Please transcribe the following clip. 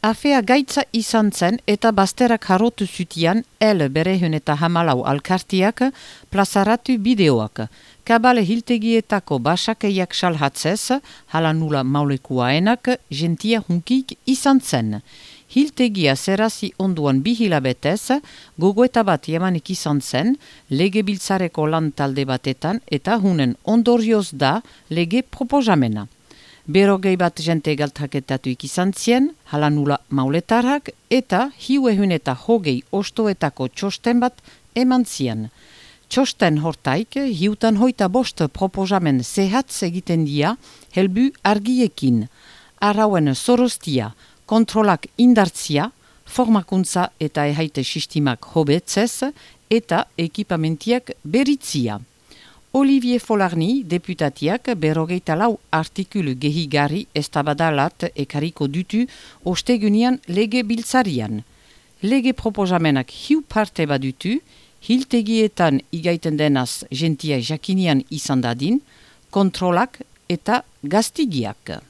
Afea gaitza izan zen eta basterak harrotu zutian el berehun eta hamalau alkartiak plazaratu bideoak. Kabale hiltegietako basakeiak salhatzez, hala nula maulekuaenak, gentia hunkik izan zen. Hiltegia zerazi onduan bihilabetez, gogoeta bat jemanik izan zen, lege biltzareko lan talde batetan eta hunen ondorioz da lege proposamena. Berogei bat jente galtaketatu ikizan zien, halanula mauletarrak, eta hiuehun eta hogei ostoetako txosten bat eman zien. Txosten hortaik, hiutan hoita bost proposamen zehatz egiten dia, helbu argiekin. Arauen sorostia, kontrolak indartzia, formakuntza eta ehaite sistimak hobetzez, eta ekipamentiak beritzia. Olivier Folarni, deputatiak, berrogeita lau artikulu gehigarri estabadalat ekariko dutu ostegunian lege biltzarian. Lege proposamenak hiu parte badutu, hiltegietan igaiten denaz gentia jakinian izan dadin, kontrolak eta gaztigiak.